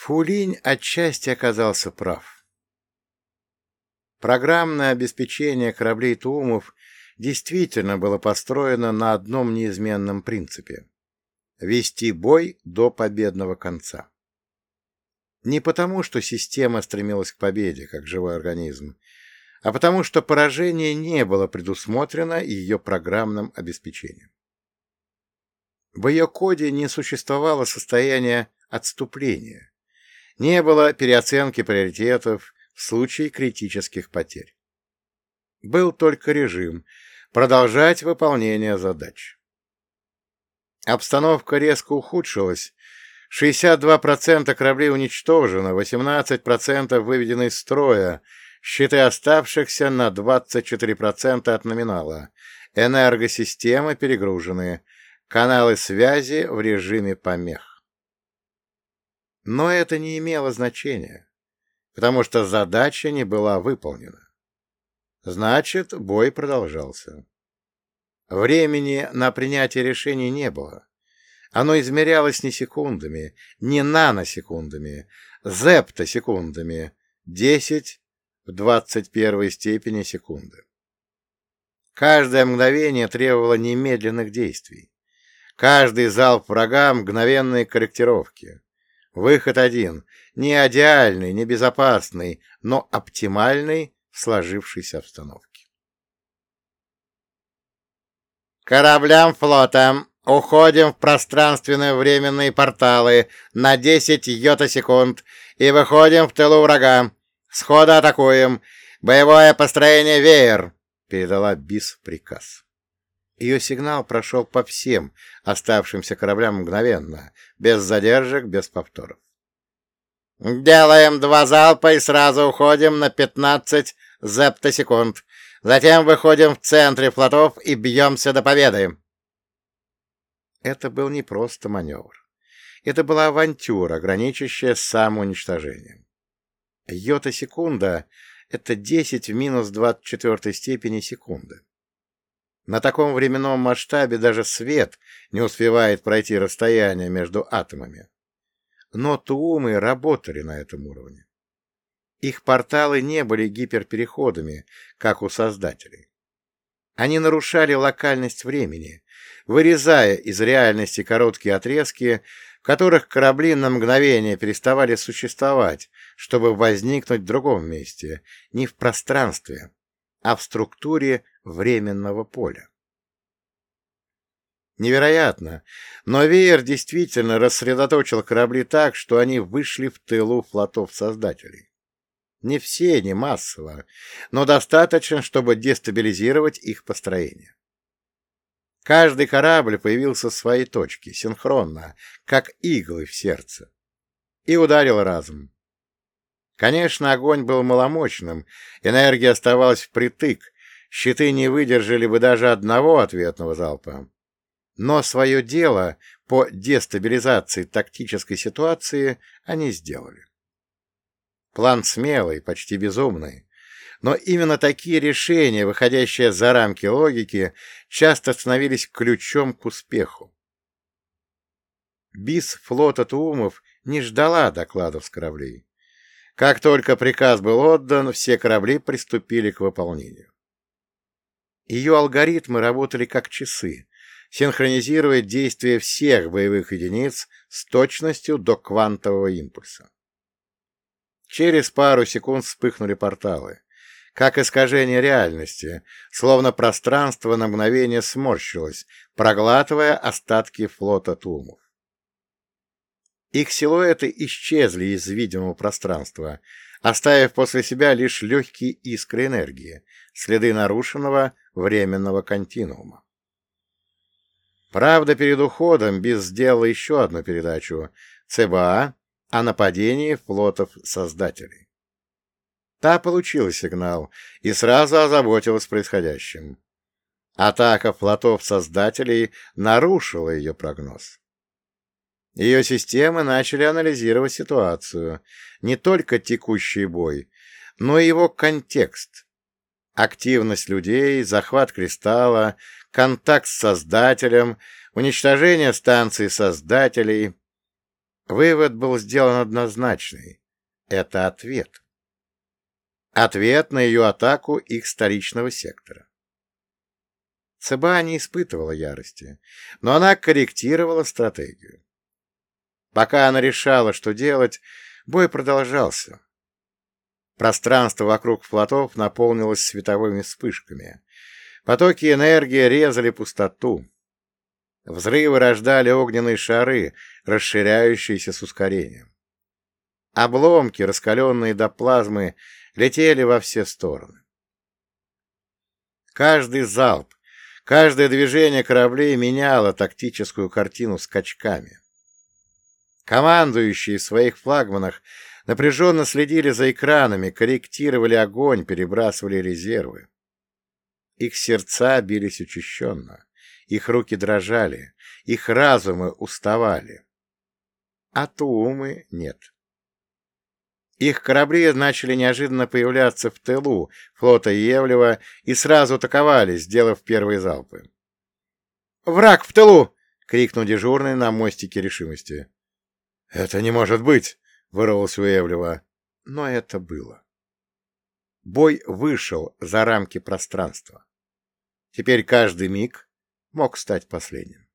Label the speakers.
Speaker 1: Фулинь отчасти оказался прав. Программное обеспечение кораблей Туумов действительно было построено на одном неизменном принципе — вести бой до победного конца. Не потому, что система стремилась к победе, как живой организм, а потому, что поражение не было предусмотрено ее программным обеспечением. В ее коде не существовало состояния отступления, не было переоценки приоритетов в случае критических потерь. Был только режим продолжать выполнение задач. Обстановка резко ухудшилась, 62% кораблей уничтожено, 18% выведены из строя, счеты оставшихся на 24% от номинала, энергосистемы перегружены, каналы связи в режиме помех. Но это не имело значения, потому что задача не была выполнена. Значит, бой продолжался. Времени на принятие решений не было. Оно измерялось не секундами, не наносекундами, зептосекундами, 10 в 21 степени секунды. Каждое мгновение требовало немедленных действий. Каждый залп врага — мгновенной корректировки. Выход один — не идеальный, не безопасный, но оптимальный в сложившейся обстановке. «Кораблям флота Уходим в пространственные временные порталы на 10 йота-секунд и выходим в тылу врага. Схода атакуем. Боевое построение «Веер», — передала БИС приказ. Ее сигнал прошел по всем оставшимся кораблям мгновенно, без задержек, без повторов. «Делаем два залпа и сразу уходим на 15 зептосекунд. Затем выходим в центре флотов и бьемся до победы». Это был не просто маневр. Это была авантюра, граничащая с самоуничтожением. Йота-секунда — это 10 в минус 24 степени секунды. На таком временном масштабе даже свет не успевает пройти расстояние между атомами. Но туумы работали на этом уровне. Их порталы не были гиперпереходами, как у создателей. Они нарушали локальность времени, вырезая из реальности короткие отрезки, в которых корабли на мгновение переставали существовать, чтобы возникнуть в другом месте, не в пространстве, а в структуре временного поля. Невероятно, но веер действительно рассредоточил корабли так, что они вышли в тылу флотов создателей. Не все, не массово, но достаточно, чтобы дестабилизировать их построение. Каждый корабль появился в своей точке, синхронно, как иглы в сердце, и ударил разом. Конечно, огонь был маломощным, энергия оставалась впритык, щиты не выдержали бы даже одного ответного залпа. Но свое дело по дестабилизации тактической ситуации они сделали. План смелый, почти безумный, но именно такие решения, выходящие за рамки логики, часто становились ключом к успеху. БИС флота Туумов не ждала докладов с кораблей. Как только приказ был отдан, все корабли приступили к выполнению. Ее алгоритмы работали как часы, синхронизируя действия всех боевых единиц с точностью до квантового импульса. Через пару секунд вспыхнули порталы как искажение реальности, словно пространство на мгновение сморщилось, проглатывая остатки флота Тумов. Их силуэты исчезли из видимого пространства, оставив после себя лишь легкие искры энергии, следы нарушенного временного континуума. Правда, перед уходом Биз сделала еще одну передачу ЦБА о нападении флотов Создателей. Та получила сигнал и сразу озаботилась происходящим. Атака флотов-создателей нарушила ее прогноз. Ее системы начали анализировать ситуацию, не только текущий бой, но и его контекст. Активность людей, захват кристалла, контакт с Создателем, уничтожение станции Создателей. Вывод был сделан однозначный. Это ответ. Ответ на ее атаку их столичного сектора. Цеба не испытывала ярости, но она корректировала стратегию. Пока она решала, что делать, бой продолжался. Пространство вокруг плотов наполнилось световыми вспышками. Потоки энергии резали пустоту. Взрывы рождали огненные шары, расширяющиеся с ускорением. Обломки, раскаленные до плазмы, летели во все стороны. Каждый залп, каждое движение кораблей меняло тактическую картину скачками. Командующие в своих флагманах напряженно следили за экранами, корректировали огонь, перебрасывали резервы. Их сердца бились учащенно, их руки дрожали, их разумы уставали. А Туумы нет. Их корабли начали неожиданно появляться в тылу флота Евлева и сразу атаковали, сделав первые залпы. «Враг в тылу!» — крикнул дежурный на мостике решимости. «Это не может быть!» — вырвалось у Евлева. Но это было. Бой вышел за рамки пространства. Теперь каждый миг мог стать последним.